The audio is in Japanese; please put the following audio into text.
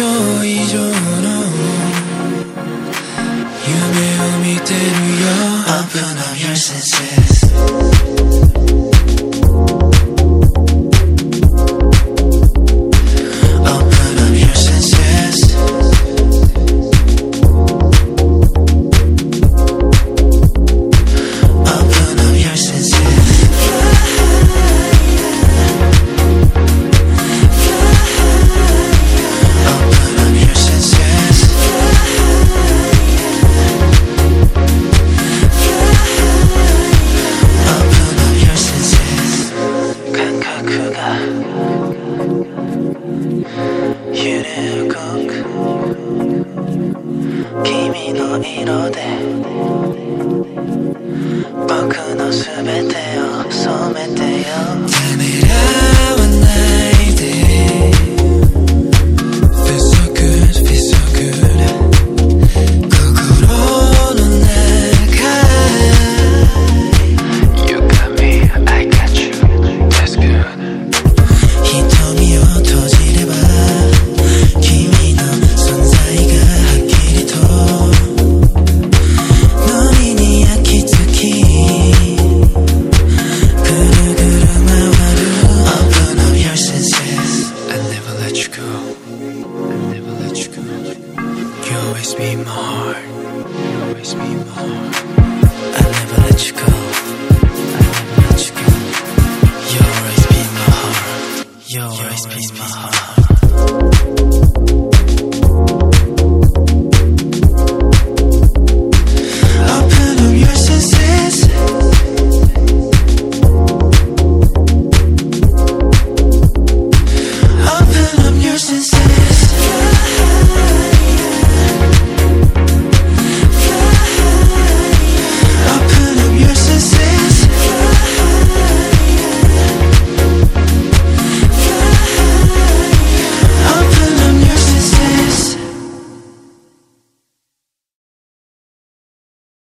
想以上の夢を見てるよ Up on your senses 君の色で僕の全てを always be my heart. You'll always be my heart. I'll never let you go.